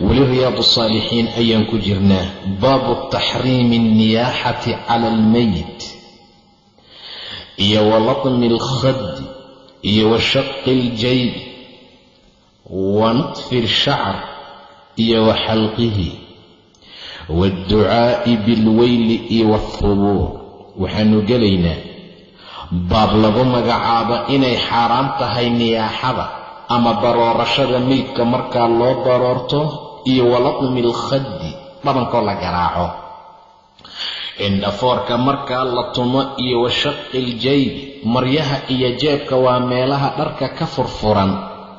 weli riyaadu saalixiin ayaan ku jirnaa. Baabu taxriimi alniyaaxati cala almeyit iyo wa latmi alkhadi iyo wa shaqi aljayb wa natfi alshacr. Iyo wa xalqihi. Waadducaa'i bilweyli iyo waathubuur waxaanu gelaynaa. Baab lagu magacaabo inay xaaraam tahay niyaaxada ama baroorashada meydka markaa loo baroorto iyo walatmi alkhaddi dhabankoo la garaaco. Indhafoorka markaa la tumo iyo washaqi iljaybi maryaha iyo jeebka waa meelaha dharka ka furfuran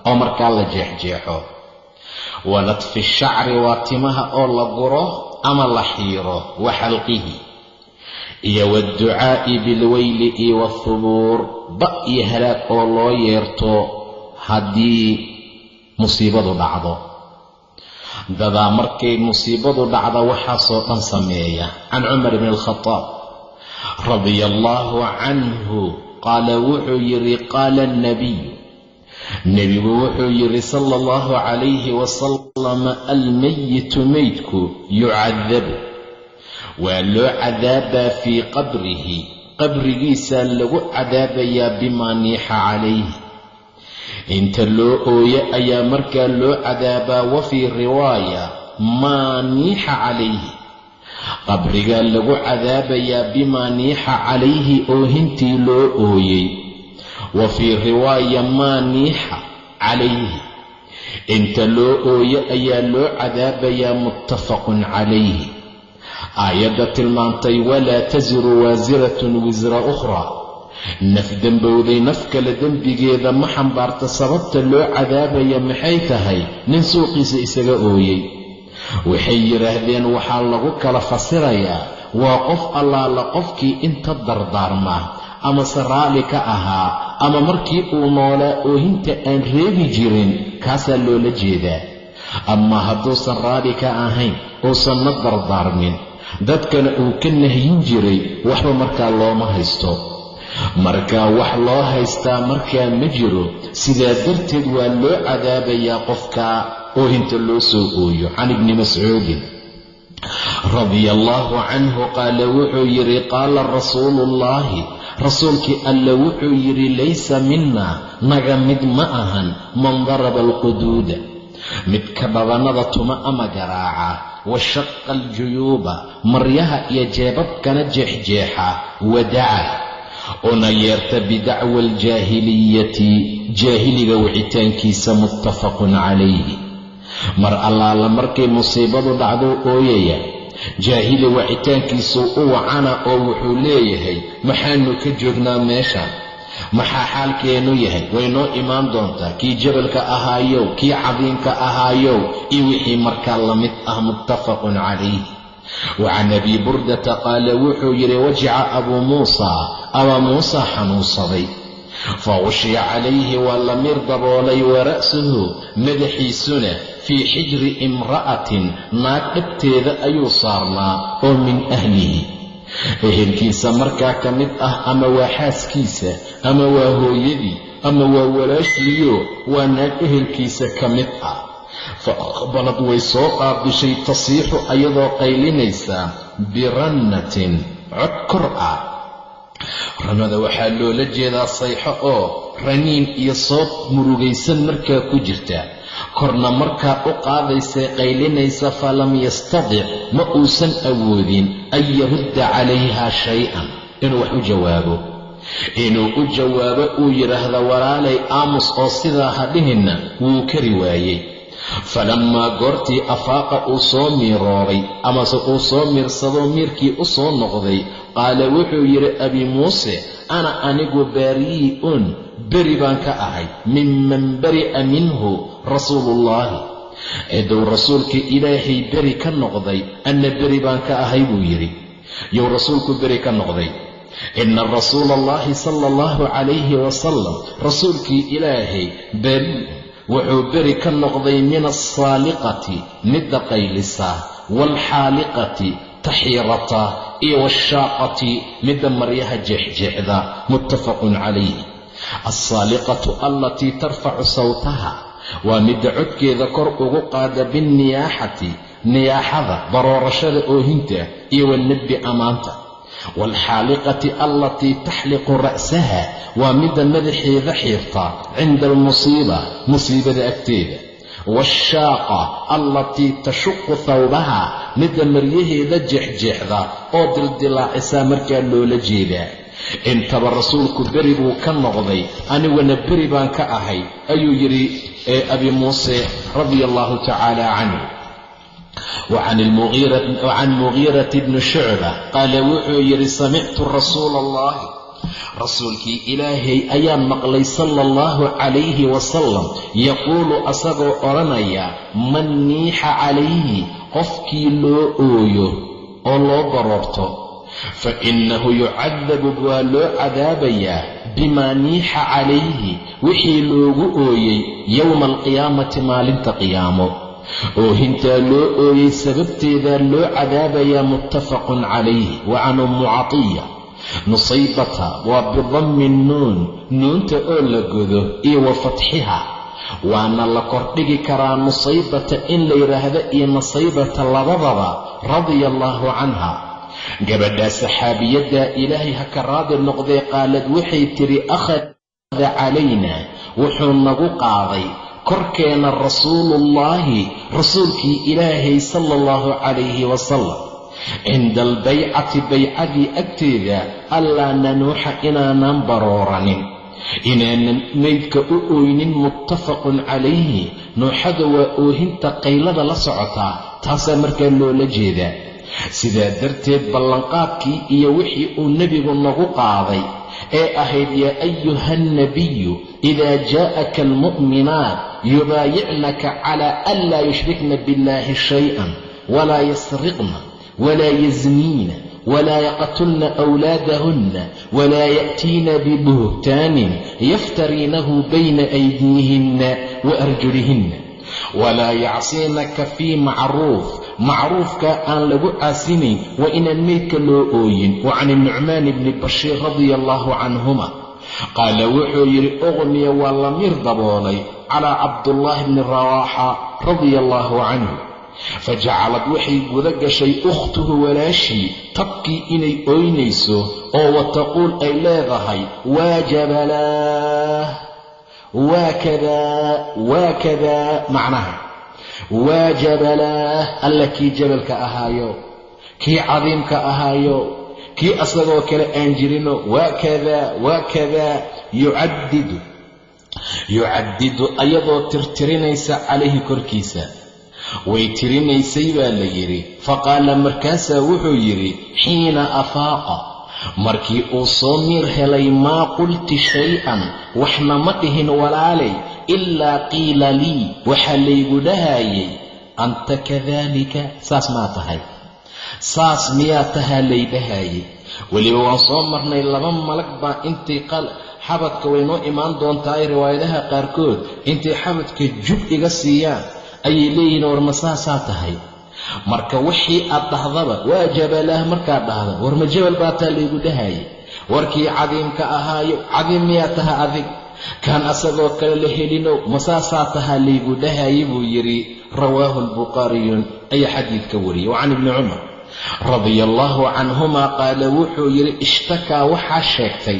oo markaa la jeexjeexo. Wa natfi shacri waa timaha oo la guro ama la xiiro wa xalqihi. Iyo waadducaa'i bilweyli iyo wathubuur ba iyo halaag oo loo yeerto haddii musiibadu dhacdo dadaa markay musiibadu dhacda waxaasoo dhan sameeya. Can cumar bni alkhadaab radia allaahu canhu qaala wuxuu yidhi qaala alnabiyu nebigu wuxuu yidhi sala allahu calayhi wasalam almayitu meydku yucadabu. Waa loo cadaabaa fii qabrihi. Qabrigiisaa lagu cadaabayaa bimaa niixa calayhi inta loo ooye ayaa markaa loo cadaabaa wa fii riwaaya maa niixa calayhi. Qabrigaa lagu cadaabayaa bimaa niixa calayhi oohintii loo ooyey. Wa fii riwaaya maa niixa calayhi. Inta loo ooye ayaa loo cadaabayaa muttafaqun calayhi. Aayadda tilmaantay walaa tasiru waasiratun wisra ukhraa naf dembowday naf kale dembigeeda ma xambaarta sababta loo cadaabaya maxay tahay? Nin suuqiisa isaga ooyey. Waxay yidhaahdeen waxaa lagu kala fasirayaa. Waa qof allaala qofkii inta dardaarma amase raalli ka ahaa. Ama markii uu noolaa oohinta aan reebi jirin. Kaasaa loola jeedaa. Ama hadduusan raalli ka ahayn uusanna dardaarmin. Dadkana uu ka nahyin jiray waxba markaa looma haysto markaa wax loo haystaa markaa ma jiro. Sidaa darteed waa loo cadaabayaa qofka oohinta loo soo ooyo can ibni mascuudin radia allaahu canhu qaala wuxuu yidhi qaala rasuuluullaahi rasuulkii alla wuxuu yidhi laysa minna naga mid ma ahan man daraba alquduuda. Midka dhabannada tuma ama garaaca wa shaqa aljuyuuba. Maryaha iyo jeebabkana jeexjeexa wadaca una yeerta bidacwa aljaahiliyati jaahiliga wicitaankiisa muttafaqun calayhi. Mar allaala markay musiibadu dhacdou ooyaya jaahili wacitaankiisuu u wacana oo wuxuu leeyahay maxaanu ka joognaa meesha? Maxaa xaalkeennu yahay? Way noo imaan doontaa? Kii jabalka ahaayow kii cadiimka ahaayow iyo wixii markaa la mid ah muttafaqun calayhi wacan abi burdata qaala wuxuu yidhi wajica abuu muusaa abaa muusaa xanuunsaday. Fa qushiya calayhi waa la mir daboolay wa ra'suhu madaxiisuna fii xijri imra'atin naag dhabteeda ayuu saarnaa oo min ahlihi. Ehelkiisa markaa ka mid ah ama waa xaaskiisa ama waa hooyadii ama waa walaashiiyo waa naag ehelkiisa ka mid ah fa aqbalad way soo qaabishay tasiixu ayadoo qaylinaysa birannatin cod kor ah. Rannada waxaa loola jeedaa sayxo oo raniin iyo soob murugaysan markaa ku jirta. Korna markaa u qaadaysay qaylinaysa falam yastadic ma uusan awoodin an yarudda calayha shay-an. Inuu wax u jawaabo inuu u jawaabo uu yidhaahda walaalay aamus oo sidaa ha dhihinna wuu kari waayey falammaa goortii afaaqa uu soo miirooday amase uu soo miirsadoo miirkii u soo noqday qaala wuxuu yidhi abi muuse ana anigu baarii'un beri baan ka ahay minman bari'a minhu rasuuluullaahi cidduu rasuulkii ilaahay beri ka noqday anna beri baan ka ahay buu yidhi. Yow rasuulku beri ka noqday. Ina rasuula allahi sala allahu calayhi wasalam rasuulkii ilaahay beri wuxuu beri ka noqday min alsaaliqati midda qaylisa waalxaaliqati taxiirata iyo waashaaqati midda maryaha jeexjeexda muttafaqun calayh. Alsaaliqatu allatii tarfacu sawtaha waa midda codkeeda kor ugu qaada binniyaaxati niyaaxada baroorashada oohinta iyo wanabbi ammaanta waalxaaliqati allatii taxliqu ra'saha waa midda madaxeeda xiirta cinda almusiiba musiibada agteeda waashaaqa allatii tashuqu thawbaha midda maryaheeda jeexjeexda oo dildilaacisaa markaa loola jeedaa intaba rasuulku beri buu ka noqday aniguna beri baan ka ahay ayuu yidhi ee abi muuse radia allahu tacaala canhu wacan mugiirati bni shucba qaala wuxuu yidhi samictu rasuula allahi rasuulkii ilaahay ayaan maqlay sala allahu calayhi wasalam yaquulu asagoo odhanaya man niixa calayhi qofkii loo ooyo oo loo baroorto fa innahu yucadabu waa loo cadaabayaa bimaa niixa calayhi wixii loogu ooyey yowma alqiyaamati maalinta qiyaamo oohintaa loo ooyey sababteedaa loo cadaabayaa muttafaqun calayhi wa can ummu catiya nusaybata waa bidammi nuun nuunta oo la godo iyo wa fatxiha. Waana la kordhigi karaa nusaybata in la yidhaahdo iyo nusaybata labadaba radia allaahu canha. Gabadhaa saxaabiyaddaa ilaahay ha ka raadi noqdee qaalad waxay tidhi akhada calayna wuxuu nagu qaaday korkeena rasuuluullaahi rasuulkii ilaahay sala allahu calayhi wasalam cinda albaycati baycadii agteeda allaa nanuuxa inaanaan barooranin. Inaanan maydka u ooynin muttafaqun calayhi nuuxada waa oohinta qaylada la socotaa taasaa markaa loola jeedaa. Sidaa darteed ballanqaadkii iyo wixii uu nebigu nagu qaaday ee ahayd yaa ayuha alnabiyu idaa jaa'aka almu'minaat yubaayicnaka calaa an laa yushrikna biاllaahi shay-an walaa yasriqna walaa yazniina walaa yaqtulna awlaadahunna walaa ya'tiina bibuhtaanin yaftariinahu bayna aydiihinna wa arjulihinna walaa yacsiinaka fii macruuf macruufka aan lagu caasinayn waa inaan meydka loo ooyin wa can inucmaan bni bashiir radia allaahu canhuma qaala wuxuu yidhi uqniya waa la miir daboolay calaa cabdullaahi bni rawaaxa radia allaahu canhu fajacalad waxay guda gashay ukhtuhu walaashii tabkii inay ooynayso oo wataquul ay leedahay waa jabalaah waa kadaa waa kadaa macnaha waa jabalaah alla kii jabalka ahaayo kii cadiimka ahaayo kii asagoo kale aan jirino waa kadaa waa kadaa yucaddidu yucaddidu ayadoo tirtirinaysa calayhi korkiisa. Way tirinaysay baa la yidhi. Faqaala markaasaa wuxuu yidhi xiina afaaqa markii uu soo miir helay maa qulti shay-an waxna ma dhihin walaalay ilaa qiila lii waxaa laygu dhahayay anta kadaalika saas maa tahay. Saas miyaa tahaa laydhahaayey weliba waan soo marnay laba malag baa intay xabadka way noo imaan doontaa riwaayadaha qaarkood. Intay xabadka jub iga siiyaan ayay leeyihiin war ma saasaa tahay. Marka wixii aad dhahdaba waa jabalaah markaad dhahda war ma jabal baa taa laygu dhahayay. Warkii cadiimka ahaayo cadiim miyaa taha adig kaan asagoo kale la helinow ma saasaa tahaa laygu dhahayay buu yidhi rawaahu albukhaariyun ayaa xadiidka wariyey wa can ibni cumar radia allaahu canhumaa qaala wuxuu yidhi ishtakaa waxaa sheegtay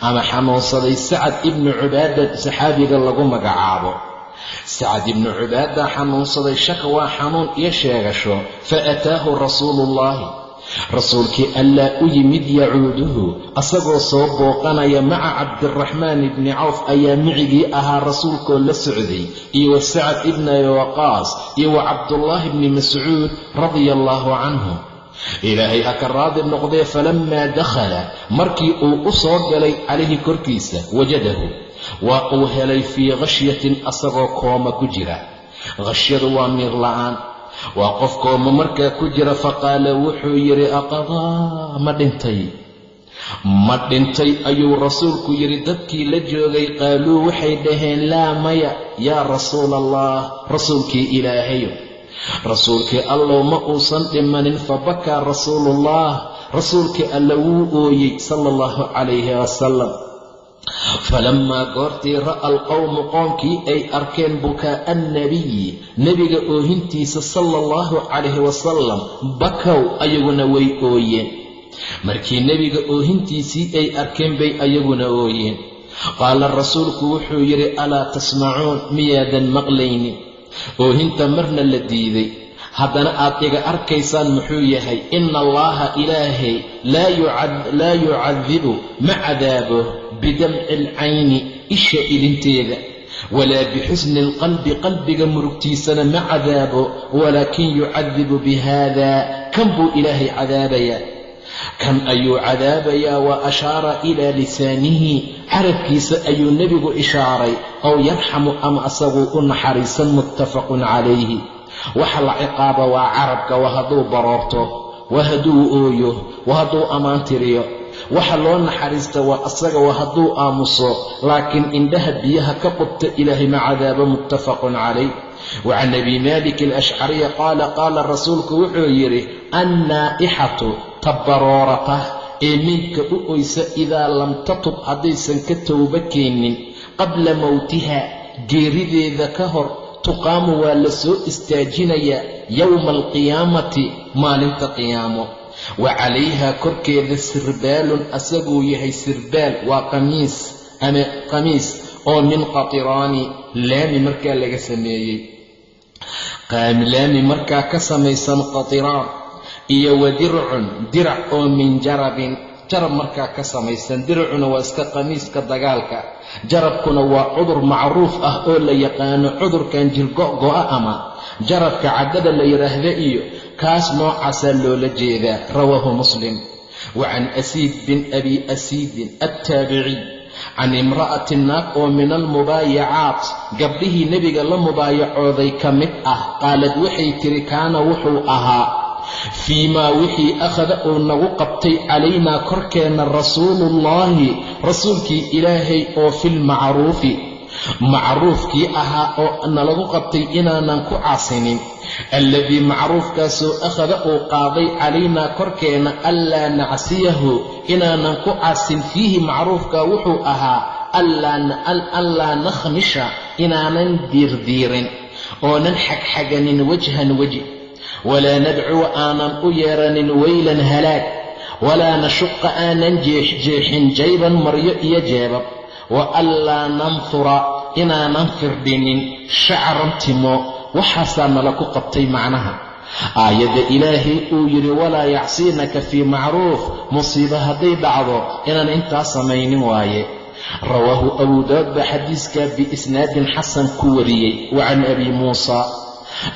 ama xanuunsaday sacad ibnu cubaada saxaabiga lagu magacaabo. Sacad ibnu cubaada xanuunsaday shaka waa xanuun iyo sheegasho fa ataahu rasuuluullaahi rasuulkii allaa u yimid yacuuduhu asagoo soo booqanaya maca cabdiraxmaan ibni cawf ayaa micigii ahaa rasuulkoo la socday iyo wa sacad ibni abi waqaas iyo wa cabdullaahi bni mascuud radia allaahu canhu. Ilaahay ha ka raadi noqdee falammaa dakhala markii uu u soo galay calayhi korkiisa wajadahu waa uu helay fii khashyatin asagoo kooma ku jira. Khashyadu waa miir la'aan waa qof kooma markaa ku jira faqaala wuxuu yidhi aqadaa ma dhintay. Ma dhintay ayuu rasuulku yidhi dadkii la joogay qaaluu waxay dhaheen laa maya yaa rasuula allah rasuulkii ilaahayo rasuulkii allow ma uusan dhimanin fabakaa rasuuluullah rasuulkii alla wuu ooyey sala allahu calayhi wasalam falammaa goortii ra'a alqowmu qoomkii ay arkeen bukaa'a annabiyi nebiga oohintiisa sala allahu calayhi wasalam bakow ayaguna way ooyeen markii nebiga oohintiisii ay arkeen bay ayaguna ooyeen qaala rasuulku wuxuu yidhi alaa tasmacuun miyaadan maqlaynin oohinta marna la diiday haddana aad iga arkaysaan muxuu yahay ina allaha ilaahay laa yucadibu ma cadaabo bidamci alcayni isha ilinteeda walaa bixusni alqalbi qalbiga murugtiisana ma cadaabo walaakin yucadibu bihaada kan buu ilaahay cadaabayaa? Kan ayuu cadaabayaa? Wa ashaara ilaa lisaanihi carabkiisa ayuu nebigu ishaaray ow yarxamu ama asaguu u naxariisan muttafaqun calayhi. Waxa la ciqaaba waa carabka waa hadduu baroorto waa hadduu ooyo waa hadduu ammaan tiriyo waxa loo naxariista waa asaga waa hadduu aamuso laakiin indhaha biyaha ka qubta ilaahay ma cadaabo muttafaqun calayh. Wa can abi malik alashcariya qaala qaala rasuulku wuxuu yidhi annaa'ixatu tabaroorata ee meydka u oysa idaa lam tatub haddaysan ka towba keenin qabla mowtiha geerideeda ka hor tuqaamu waa la soo istaajinayaa yowma alqiyaamati maalinta qiyaamo wa calayhaa korkeeda sirbaalun asaguu yahay sirbaal waa qamiis ama qamiis oo min qatiraani laami markaa laga sameeyey. Laami markaa ka samaysan qatiraan iyo wa dircun dirac oo min jarabin. Jarab markaa ka samaysan diracuna waa iska qamiiska dagaalka. Jarabkuna waa cudur macruuf ah oo la yaqaano cudurkan jirgo'go'a ama jarabka caddada la yidhaahda iyo kaas noocaasaa loola jeedaa rawaahu muslim. Wa can asiid bin abi asiidin attaabiciy can imra'ati naag oo min almubaayacaat gabdhihii nebiga la mubaayacooday ka mid ah qaalad waxay tiri kaana wuxuu ahaa. Fii maa wixii akhada uu nagu qabtay calaynaa korkeenna rasuuluullaahi rasuulkii ilaahay oo filmacruufi macruufkii ahaa oo nalagu qabtay inaanan ku caasinin alladii macruufkaasoo akhada uu qaaday calaynaa korkeenna anlaa nacsiyahu inaanan ku caasin fiihi macruufka wuxuu ahaa anlaa nakhmisha inaanan diirdiirin oonan xagxaganin wajhan weji. Walaa nadcuwa aanan u yeeranin weylan halaag. Walaa nashuqa aanan jeexjeexin jayban maryo iyo jeebab. Wa anlaa nanfura inaanan firdhinin shacran timo waxaasaa nala ku qabtay macnaha. Aayadda ilaahay uu yidhi walaa yacsiinaka fii macruuf. Musiibo hadday dhacdo inaan intaa samaynin waaye. Rawaahu abu daawud baa xadiiskaa biisnaadin xasan ku wariyey. Wa can abi muusa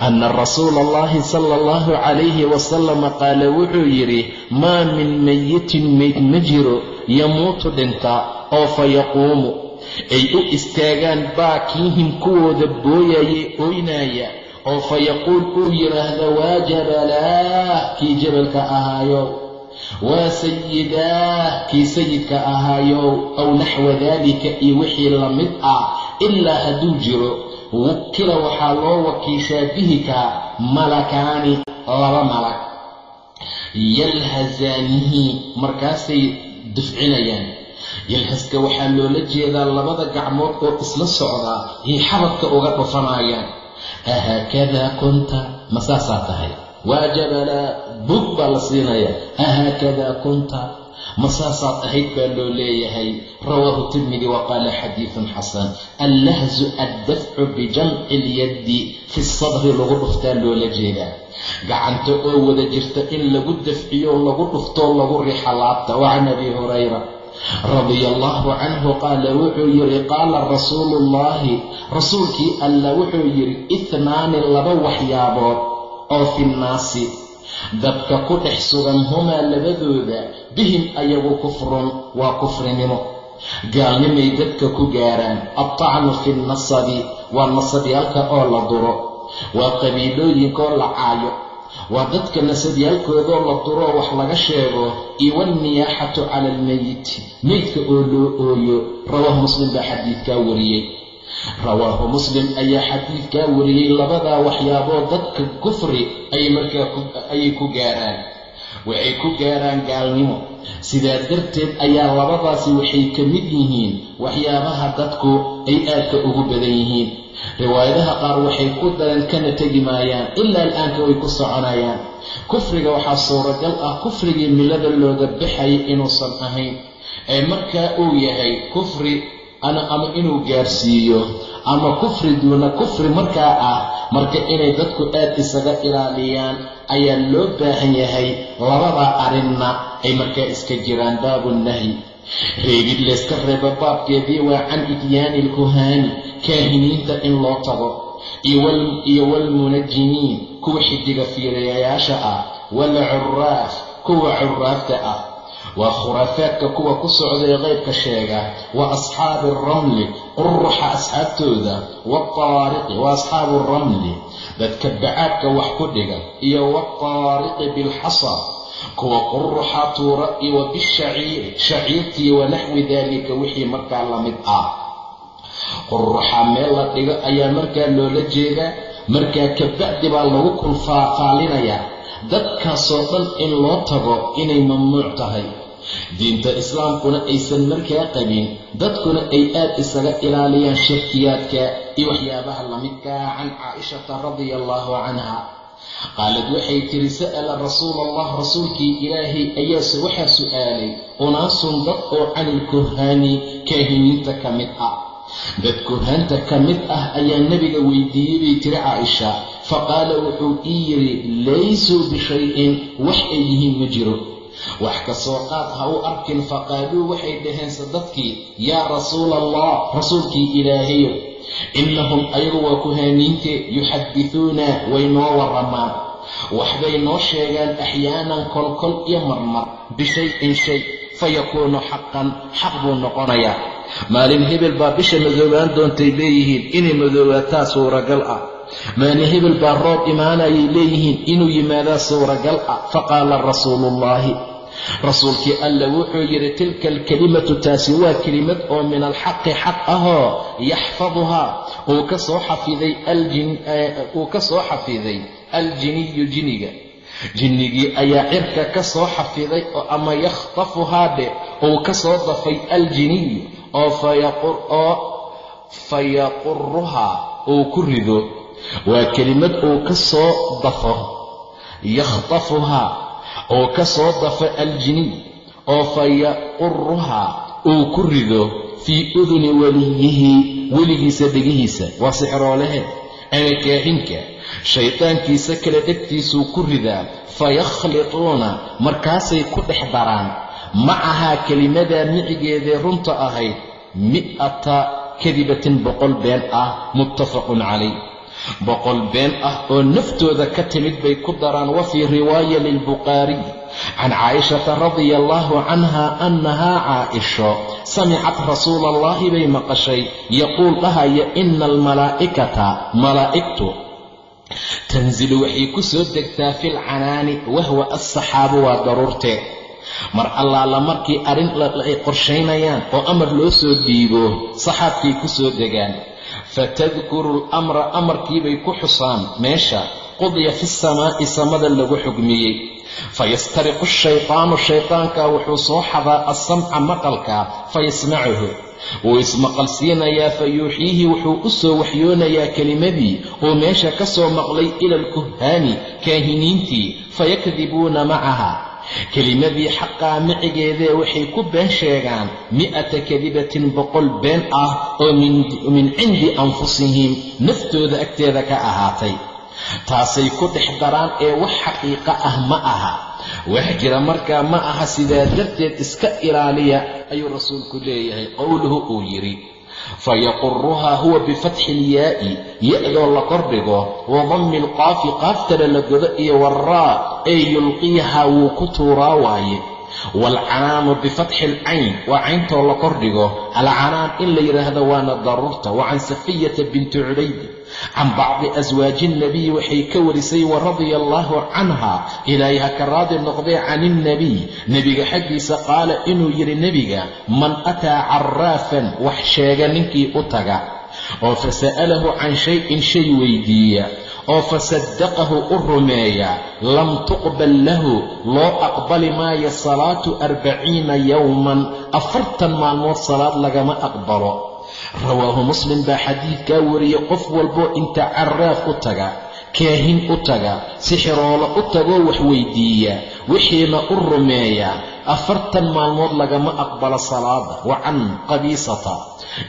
ana rasuula allahi sala allahu calayhi wasalama qaala wuxuu yidhi maa min mayitin mayd ma jiro. Yamuutu dhinta oo fa yaquumu ay u istaagaan baakiihim kuwooda booyayee oynaaya oo fa yaquul uu yidhaahdo waa jabalaah kii jabalka ahaayow waa sayidaah kii sayidka ahaayow aw naxwa daalika iyo wixii la mid ah ilaa hadduu jiro wukila waxaa loo wakiishaa bihikaa malakaani laba malag yalhasaanihi markaasay dufcinayaan yalhaska waxaa loola jeedaa labada gacmood oo isla socdaa yay xabadka uga dhufanayaan. Ahaakadaa kunta ma saasaa tahay? Waa bug baa la siinayaa. Ahaakadaa kunta ma saasaad ahayd baa loo leeyahay? Rawaahu tirmidi wa qaala xadiidun xasan. Allahzu addafcu bijamci ilyaddi fi sadri lagu dhuftaa loola jeedaa. Gacanta oo wada jirta in lagu dafciyo lagu dhuftoo lagu rixa laabta. Wa can abi hurayra radia allahu canhu qaala wuxuu yidhi qaala rasuulu ullaahi rasuulkii alla wuxuu yidhi itnaani laba waxyaabood oo fi nnaasi dadka ku dhex sugan humaa labadooda bihim ayagu kufrun waa kufrinimo. Gaalnimay dadka ku gaaraan. Altacnu fi nnasabi waa nasabyaalka oo la duro. Waa qabiilooyinkaoo la caayo waa dadka nasabyaalkoodoo la duroo wax laga sheego iyo walniyaaxatu cala almeyiti meydka oo loo ooyo rawaahu muslim baa xadiidkaa wariyey. Rawaahu muslim ayaa xadiidkaa wariyey labadaa waxyaaboo dadka kufri ayay markaa ayay ku gaaraan. Waxay ku gaaraan gaalnimo. Sidaa darteed ayaa labadaasi waxay ka mid yihiin waxyaabaha dadku ay aadka ugu badan yihiin riwaayadaha qaar waxay ku dareen kana tegi maayaan ilaa al-aanka way ku soconayaan. Kufriga waxaa suuragal ah kufrigii millada looga baxayay inuusan ahayn. Ee markaa uu yahay kufri ama inuu gaarsiiyo ama kufri duuna kufri markaa ah marka inay dadku aad isaga ilaaliyaan ayaa loo baahan yahay labadaa arrinna ay markaa iska jiraan baabu nahyi reebid layska reebo baabkeedii waa can ityaani alkuhaani kaahiniinta in loo tago. Iyo waalmunajimiin kuwa xidiga fiirayayaasha ah. Waalcuraaf kuwa curaafta ah. Waa khuraafaadka kuwa ku socda ee qaybka sheega. Wa asxaabi alramli quruxa asxaabtooda. Waataariqi wa asxaabu alramli dadka bacaadka wax ku dhiga. Iyo waataariqi bilxasa kuwa quruxa tuura iyo wa bishaciiri shaciirtii wa naxwi daalika wixii markaa la mid ah. Quruxa meel la dhigo ayaa markaa loola jeedaa markaa kabacdi baa lagu kulfaalinayaa dadkaasoo dhan in loo tago inay mamnuuc tahay. Diinta islaamkuna aysan markaa qabin dadkuna ay aad isaga ilaaliyaan shirkiyaadka iyo waxyaabaha lamidkaa can caaishata radia allaahu canha qaalad waxay tiri sa'ala rasuula allah rasuulkii ilaahay ayaase waxaa su'aalay unaasun dad oo cani ilkuhaani kaahiniinta ka mid ah. Dad kuhaanta ka mid ah ayaa nebiga weydiiyey bay tiri caaisha faqaala wuxuu ii yidhi laysuu bishayin wax ay yihiin ma jiro. Wax ka soo qaad ha u arkin faqaaluu waxay dhaheense dadkii yaa rasuula allah rasuulkii ilaahayo innahum ayagu waa kuhaaniinte yuxadithuuna way noo warramaan waxbay noo sheegaan axyaanan kolkol iyo marmar bishayin shay fayakuunu xaqan xaq buu noqonayaa maalin hebel baa bisha madoobaan doontay leeyihiin inay madoobaataa suuragal ah maalin hebel baa roob imaanayay leeyihiin inuu yimaadaa suuragal ah faqaala rasuuluullaahi rasuulkii alla wuxuu yidhi tilka alkelimatu taasi waa kelimad oo min alxaqi xaq ahoo yaxfaduhaa. Uu ka soo xafiday uu ka soo xafiday aljiniyu jiniga. Jinnigii ayaa cirka ka soo xafiday oo ama yakhtafuhaa dhe uu ka soo dafay aljiniyu oo fayaquruhaa uu ku rido. Waa kelimad uu ka soo dafo. Yakhtafuhaa uu ka soo dafo aljiniy oo fayaquruhaa uu ku rido fii uduni weliyihi weligiisa dhegihiisa waa sixroolaheed ama kaahinka shaydaankiisa kale dhegtiisuu ku ridaa fayakhlituuna markaasay ku dhex daraan. Macahaa kelimadaa micigeedee runta ahayd mi'ata kadibatin boqol been ah muttafaqun calay boqol been ah oo naftooda ka timid bay ku daraan wa fii riwaaya lilbukhaariy can caa'ishata radia allaahu canha annahaa caaisho samicat rasuula allahi bay maqashay yaquul dhahaya ina almalaa'ikata malaa'igtu tanzilu waxay ku soo degtaa fi lcanaani wahwa alsaxaabu waa daruurteed mar allaala markii arrin ay qorshaynayaan oo amar loo soo dhiibo saxaabkay ku soo degaan fatadkuru lamra amarkiibay ku xusaan meesha qudiya fi samaa'i samada lagu xugmiyey fayastariqu shaytaanu shaytaankaa wuxuu soo xadaa alsamca maqalka fayasmacuhu wuu ismaqalsiinayaa fa yuuxiihi wuxuu u soo waxyoonayaa kelimadii uu meesha ka soo maqlay ila alkuhaani kaahiniintii fayakdibuuna macaha kelimadii xaqaa micigeedee waxay ku been sheegaan mi'ata kadibatin boqol been ah oo min cindi anfusihim naftooda agteeda ka ahaatay. Taasay ku dhex daraan ee wax xaqiiqo ah ma aha. Wax jira markaa ma aha sidaa darteed iska ilaaliya ayuu rasuulku leeyahay qowluhu uu yidhi fayaquruhaa huwa bifatxi ilyaa'i ya-doo la kordhigo wa dammi alqaafi qaaftana la godo iyo waraa ee yulqiyahaa wuu ku tuuraa waaye waalcanaanu bifatxi alcayn waa cayntoo la kordhigo alcanaan in la yidhaahdo waana daruurta wa can safiyata binti cubayd can bacdi aswaaji ilnabiy waxay ka warisay wa radia allaahu canha ilaahay ha ka raadi noqdee can ilnabiy nebiga xaggiisa qaala inuu yidhi nebiga man ataa caraafan wax sheega ninkii u taga oo fasa'alahu can shay-in shay weydiiya oo fasaddaqahu u rumeeya lam tuqbal lahu loo aqbali maayo salaatu arbaciina yowman afartan maalmood salaad lagama aqbalo. Rawaahu muslim baa xadiidkaa wariyey qof walboo inta caraaf u taga kaahin u taga sixiroolo u tagoo wax weydiiya wixiina u rumeeya afartan maalmood lagama aqbalo salaada wa can qabiisata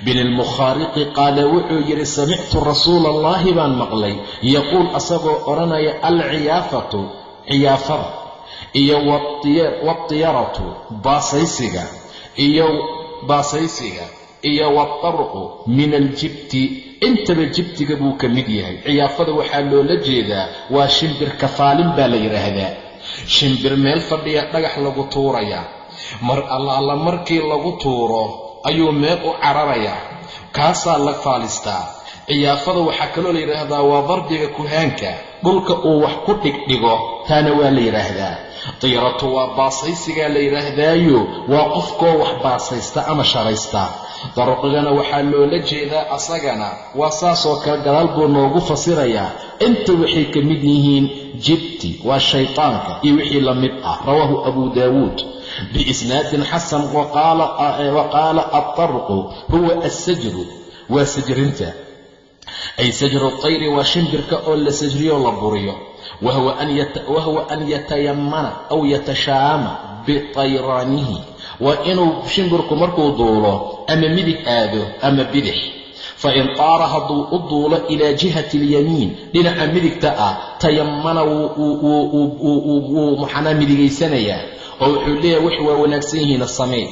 bin ilmukhaariqi qaala wuxuu yidhi samictu rasuula allaahi baan maqlay. Yaquul asagoo odhanaya alciyaafatu ciyaafada iyo watiyaratu baasaysiga iyo baasaysiga iyo waatarqu min aljibti. Intaba jibtiga buu ka mid yahay. Ciyaafada waxaa loola jeedaa waa shimbir kafaalin baa la yidhaahdaa shimbir meel fadhiya dhagax lagu tuurayaa mar allaala markii lagu tuuro ayuu meel u cararayaa kaasaa la faalistaa ciyaafada waxaa kaloo la yidhaahdaa waa darbiga kuhaanka dhulka uu wax ku dhigdhigo taana waa la yidhaahdaa diiratu waa baasaysigaa la yidhaahdaayo waa qofkoo wax baasaysta ama sharaysta. Darqigana waxaa loola jeedaa asagana. Waa saasoo kale gadaal buu noogu fasirayaa inta waxay ka mid yihiin jibti waa shaytaanka iyo wixii la mid ah. Rawaahu abu daawuud. Biisnaadin xasan wa qaala altarqu huwa assajru waa sajrinta. Ay sajru tayri waa shimbirka oo la sajriyo la buriyo wahuwa an yatayammana aw yatashaama bitayraanihi waa inuu shimbirku markuu duulo ama midig aado ama bidix fa in taara hadduu u duulo ilaa jihati alyamiin dhinaca midigta ah tayammana wuu maxanaa midigaysanayaa oo wuxuu leeyahay wax waa wanaagsan yihiina samee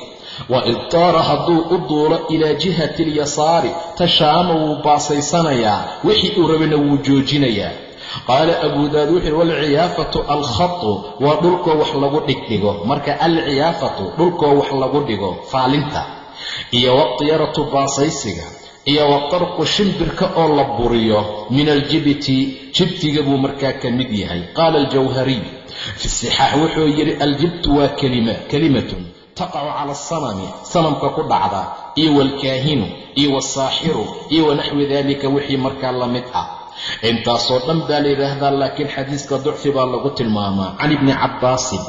wa in taara hadduu u duulo ilaa jihati alyasaari tashaama wuu baasaysanayaa wixii uu rabana wuu joojinayaa qaala abu daawud wuxu uhi walciyaafatu alkhatu waa dhulkoo wax lagu dhigdhigo marka alciyaafatu dhulkoo wax lagu dhigo faalinta. Iyo watiyaratu baasaysiga. Iyo watarqu shimbirka oo la buriyo min aljibti jibtiga buu markaa ka mid yahay. Qaala aljawhariy fi sixaax wuxuu yidhi aljibtu waa kelima kelimatun. Taqacu cala asanami sanamka ku dhacda. Iyo waalkaahinu iyo waalsaaxiru iyo wanaxwi daalika wixii markaa la mid ah intaasoo dhan baa la yidhaahdaa laakiin xadiiska ducfi baa lagu tilmaamaa. Can ibni cabbaasin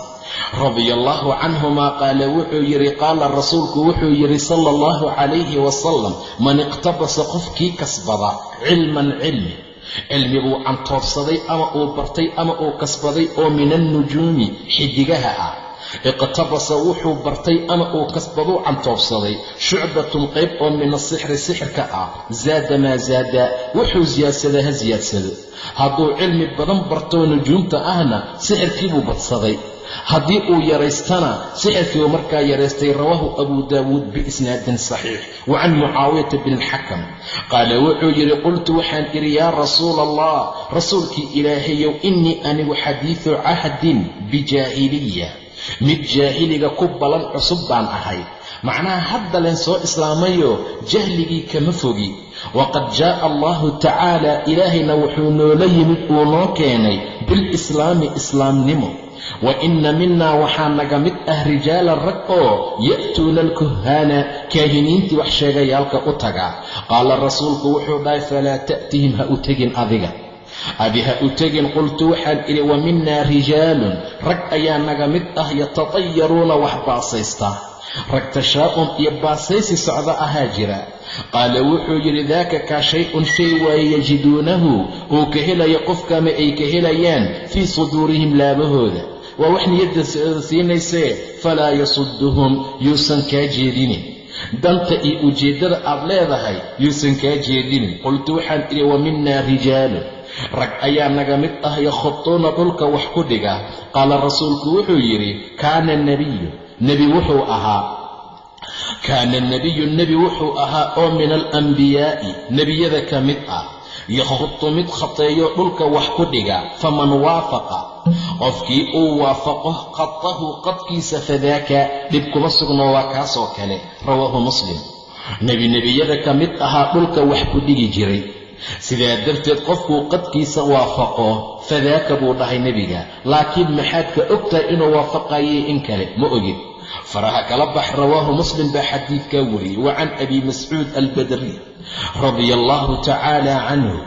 radia allaahu canhumaa qaala wuxuu yidhi qaala rasuulku wuxuu yidhi sala allahu calayhi wasalam man iqtabasa qofkii kasbada cilman cilmi cilmi buu cantoobsaday ama uu bartay ama uu kasbaday oo min annujuumi xidigaha ah iqtabasa wuxuu bartay ama uu kasbaduu cantoobsaday shucbatun qayb oo min asixri sixirka ah zaada maa zaada wuxuu siyaadsada ha siyaadsado hadduu cilmi badan bartoo nujuumta ahna sixirkiibuu badsaday haddii uu yaraystana sixirkiibuu markaa yaraystay rawaahu abu daawuud biisnaadin saxiix wa can mucaawiyata bni alxakam qaala wuxuu yidhi qultu waxaan idhi yaa rasuula allah rasuulkii ilaahayow innii anigu xadiidu cahdin bijaahiliya mid jaahiliga ku balan cusub baan ahay. Macnaha hadda leen soo islaamayo jahligii kama fogi. Waqad jaa'a allahu tacaala ilaahayna wuxuu noola yimid uu noo keenay bilislaami islaamnimo. Wa inna minaa waxaa naga mid ah rijaalan rag oo ya'tuuna alkuhaana kaahiniintii wax sheegayaalka u taga. Qaala rasuulku wuxuu dhahay falaa ta'tihim ha u tegin adiga adi ha u tegin qultu waxaan idhi wa minaa rijaalun. Rag ayaa naga mid ah yatatayaruuna wax baasaysta. Rag tashaa'um iyo baasaysi socda ahaa jira. Qaala wuxuu yidhi daaka kaa shay-un shay waaye yajiduunahu. Uu ka helayo qofkama ay ka helayaan fii suduurihim laabahooda. Waa wax niyadda siinaysee falaa yasudduhum yuusan kaa jeedinin. Danta iyo ujeeddada aad leedahay yuusan kaa jeedinin. Qultu waxaan idhi wa minaa rijaalun rag ayaa naga mid ah yakhutuuna dhulka wax ku dhiga. Qaala rasuulku wuxuu yidhi kaana nebiyu nebi wuxuu ahaa. Kaana nebiyu nebi wuxuu ahaa oo min alambiyaa'i nebiyada ka mid ah. Yakhutu mid khateeyo dhulka wax ku dhiga faman waafaqa. Qofkii uu waafaqo qadahu qadkiisa fadaaka dhib kuma sugno waa kaasoo kale. Rawaahu muslim. Nebi nebiyada ka mid ahaa dhulka wax ku dhigi jiray sidaa darteed qofkuu qadkiisa waafaqo fadaaka buu dhahay nebiga. Laakiin maxaad ka ogtahay inuu waafaqayay in kale? Ma ogid faraha kala bax rawaahu muslim baa xadiidkaa wariyey. Wa can abi mascuud albadri radia allahu tacaala canhu.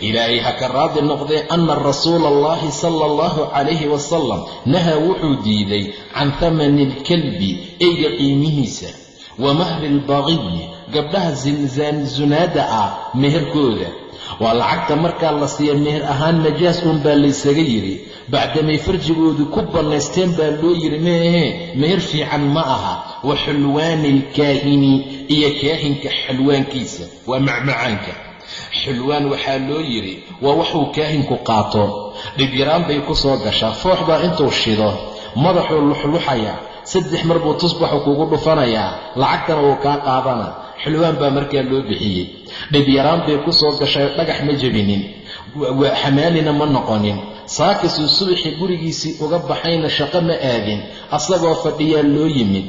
Ilaahay ha ka raadi noqdee ana rasuula allahi sala allahu calayhi wasalam nahaa wuxuu diiday can hamani alkalbi eyga qiimihiisa. Wa mahri albaqiyi gabdhaha zunaada ah meherkooda waa lacagta markaa la siiya meher ahaan najaas uun baa laysaga yidhi. Bacdamay farjigoodu ku bannaysteen baa loo yidhi meehee meher fiican ma aha. Wa xulwaani alkaahini iyo kaahinka xalwaankiisa waa macmacaanka. Xulwaan waxaa loo yidhi waa waxuu kaahinku qaato. Dhibyaraan bay ku soo gashaa foox baa intuu shido. Madaxuu luxluxayaa. Saddex mar buu tusbaxu kugu dhufanayaa. Lacagtana wuu kaa qaadana xulwaan baa markaa loo bixiyey. Dhibyaraan bay ku soo gashay dhagax ma jebinin. Xamaalina ma noqonin. Saakasuu subaxii gurigiisii uga baxayna shaqo ma aadin asagoo fadhiyaa loo yimid.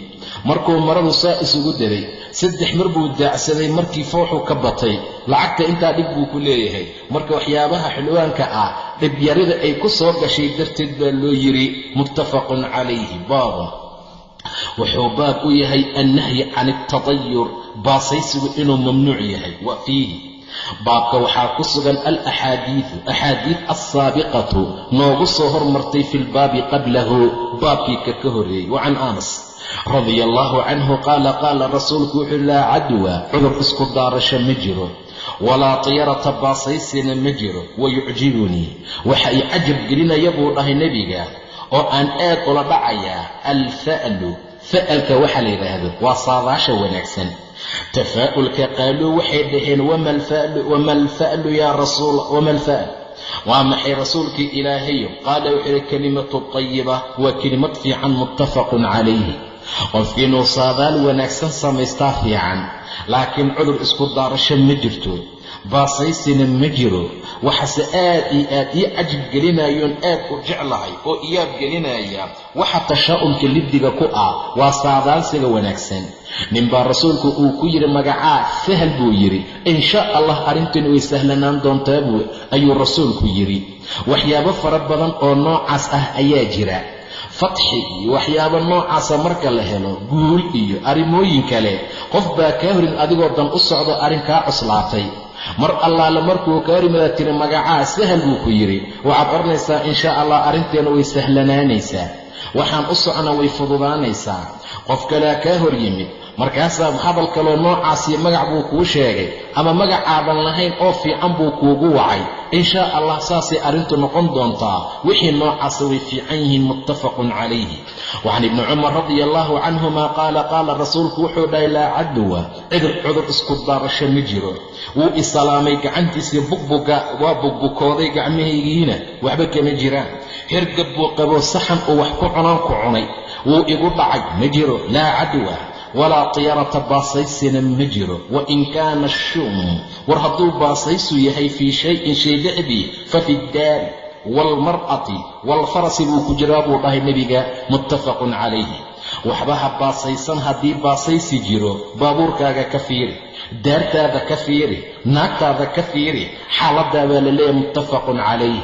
Markuu maradu saa isugu daday saddex mar buu daacsaday markii fooxuu ka batay. Lacagta intaa dhib buu ku leeyahay. Marka waxyaabaha xulwaanka ah dhibyarida ay ku soo gashay darteed baa loo yidhi muttafaqun calayhi baabun. Wuxuu baab u yahay annahyi can altadayur baasaysigu inuu mamnuuc yahay wa fiihi. Baabka waxaa ku sugan alaxaadiidu axaadiid alsaabiqatu noogu soo hormartay fi lbaabi qablahu baabkii ka horreeyey. Wa can anas radia allahu canhu qaala qaala rasuulku wuxuu laa cadwa cudur isku daarasho ma jiro walaa tiyarata baasaysina ma jiro wayucjibunii waxa i cajab gelinaya buu dhahay nebiga oo aan aad ula dhacayaa alfa'lu fa'alka waxaa la yidhaahdo waa saadaasha wanaagsan tafaa'ulka qaaluu waxay dhaheen wama alfa'l waa maxay rasuulkii ilaahayo qaala wuxuu yidhi kelimatu tayiba waa kelimad fiican muttafaqun calayhi. Qofkii inuu saadaal wanaagsan samaystaa fiican laakiin cudur isku daarasho ma jirto baasaysina ma jiro. Waxaase aad iyo aad ii cajib gelinayoon aad u jeclahay oo iyaab gelinaya waxa tashaa'umka libdiga ku ah waa saadaansiga wanaagsan. Ninbaa rasuulku uu ku yidhi magacaa sahal buu yidhi. Insha allah arrintani way sahlanaan doontaa buu ayuu rasuulku yidhi. Waxyaabo fara badan oo noocaas ah ayaa jira. Fatxi iyo waxyaabo noocaasa marka la helo guul iyo arrimooyin kale qof baa kaa horin adigoo dan u socdo arrin kaa cuslaatay mar allaale markuu kaa horimada tiri magacaa sahal buu ku yidhi waxaad odhanaysaa insha allah arrinteena way sahlanaanaysaa. Waxaan u socna way fududaanaysaa. Qof kalea kaa hor yimid markaasaa hadal kaloo noocaasii magac buu kuu sheegay ama magacaadan lahayn oo fiican buu kuugu wacay. Inshaa allah saasay arrintu noqon doontaa wixii noocaasa way fiican yihiin muttafaqun calayhi. Wacan ibni cumar radia allaahu canhuma qaala qaala rasuulku wuxuu dhahay laa cadwa cidir cudur isku daarasho ma jiro. Wuu isalaamay gacantiisii bugbuga waa bugbukooday gacmahaygiina waxba kama jiraan. Hergab buu qabo saxan uu wax ku cunaan ku cunay. Wuu igu dhacay ma jiro. Laa cadwa walaa tiyarata baasaysina ma jiro. Wa in kaana ashu'mu war hadduu baasaysu yahay fii shayin shay dhexdii fa fi ddaari waalmar'ati waalfarasi buu ku jiraa buu dhahay nebiga muttafaqun calayhi waxba ha baasaysan haddii baasaysi jiro baabuurkaaga ka fiiri daartaada ka fiiri naagtaada ka fiiri xaaladaa baa la leeyahay muttafaqun calayhi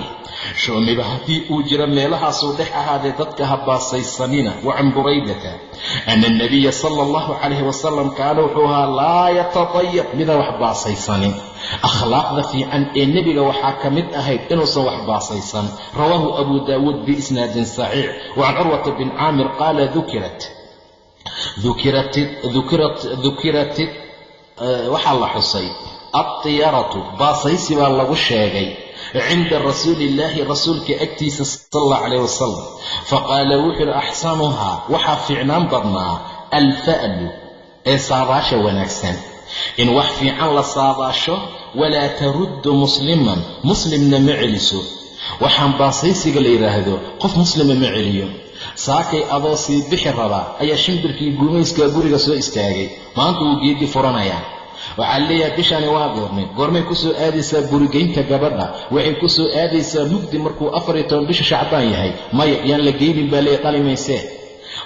shoomiba haddii uu jiro meelahaasuu dhex ahaadee dadka ha baasaysanina wa can buraydata ana alnabiya sala allahu calayhi wasalam kaana wuxuu ahaa laa yatatayab midaan wax baasaysanin akhlaaqda fiican ee nebiga waxaa ka mid ahayd inuusan wax baasaysan. Rawaahu abu daawuud biisnaadin saxiix. Wa can curwata bin caamir qaala dukirat. Dukirat waxaa la xusay. Adtiyaratu baasaysi baa lagu sheegay. Cinda rasuuli illaahi rasuulka agtiisa sala allah calayh wasalam faqaala wuxuu yidhi axsanuhaa waxaa fiicnaan badnaa alfa'lu ee saadaasha wanaagsan in wax fiican la saadaasho walaa taruddu musliman. Muslimna ma celiso. Waxaan baasaysiga la yidhaahdo qof muslima ma celiyo. Saakay adoo sii bixi rabaa ayaa shimbirkii guumayskaa guriga soo istaagay. Maanta wuu geedii furanayaa. Waxaa leeyahay bishani waa goormay. Goormay ku soo aadaysaa gurigeynta gabadha. Waxay ku soo aadaysaa mugdi markuu afar iyo toban bisha shacbaan yahay. Maya yaan la geynin baa leeya qalimaysee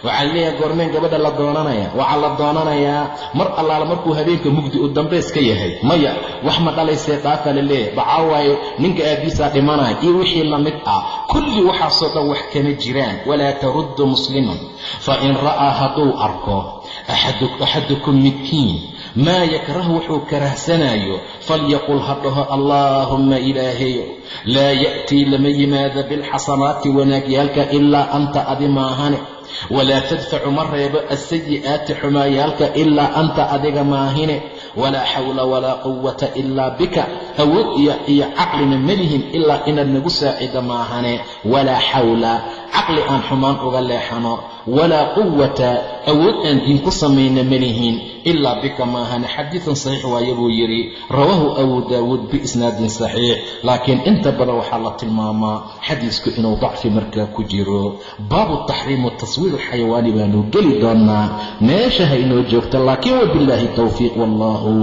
waxaa leeyahay goormeen gabadha la doonanaya. Waxaa la doonanayaa mar allaala markuu habeenka mugdi u dambays ka yahay maya wax ma dhalaysee dhaafa la leeyahay baxaa ninka aabbiisaa dhimanaya iyo wixii la mid ah. Kulli waxaasoo dhan wax kama jiraan. Walaa taruddu musliman fa in ra'aa hadduu arko axadukum midkiin maa yakrahu wuxuu karahsanaayo falyaqul ha dhaho allaahumma ilaahayo laa ya'tii lama yimaada bilxasanaati wanaagyaalka ilaa anta adi maahane walaa tadfacu ma reebo asayi'aati xumaayaalka ilaa anta adiga maahine walaa xawla walaa quwata ilaa bika awood iyo caqlina malihin ilaa inaad nagu saacida maahane walaa xawla caqli aan xumaan uga leexano walaa quwata awood aan diin ku samayna malihin ilaa bika maahane xadiidun saxiix waaye buu yidhi rawaahu abu daawuud biisnaadin saxiix laakiin inta badan waxaa la tilmaamaa xadiisku inuu dacfi markaa ku jiro baabu taxriimu taswiir xayawaani baanu geli doonaa meesha ha inoo joogta laakiin wabillaahi towfiiq wallahu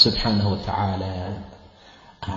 subxaanahu wa tacaala